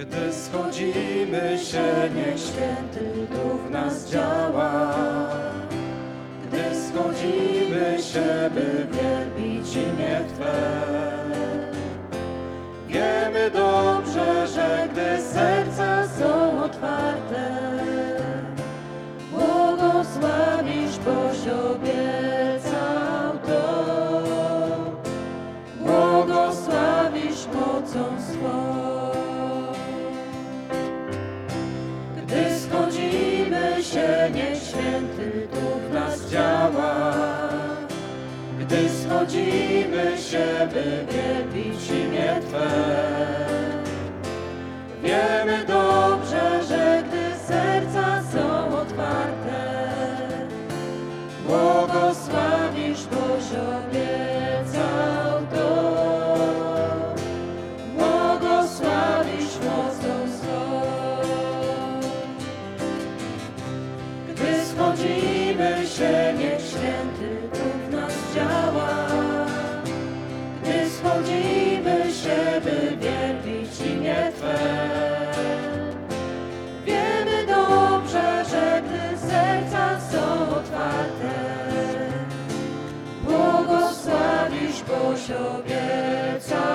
Gdy schodzimy się, niech święty duch nas działa. Gdy schodzimy się, by wielbić imię Twe. Wiemy dobrze, że gdy serca są otwarte, błogosławisz, boś obiecał Gdy schodzimy się, niech święty duch nas działa. Gdy schodzimy się, by wielbić imię Twe. Wiemy dobrze, że gdy serca są otwarte, błogosławisz Boże miłość obieca.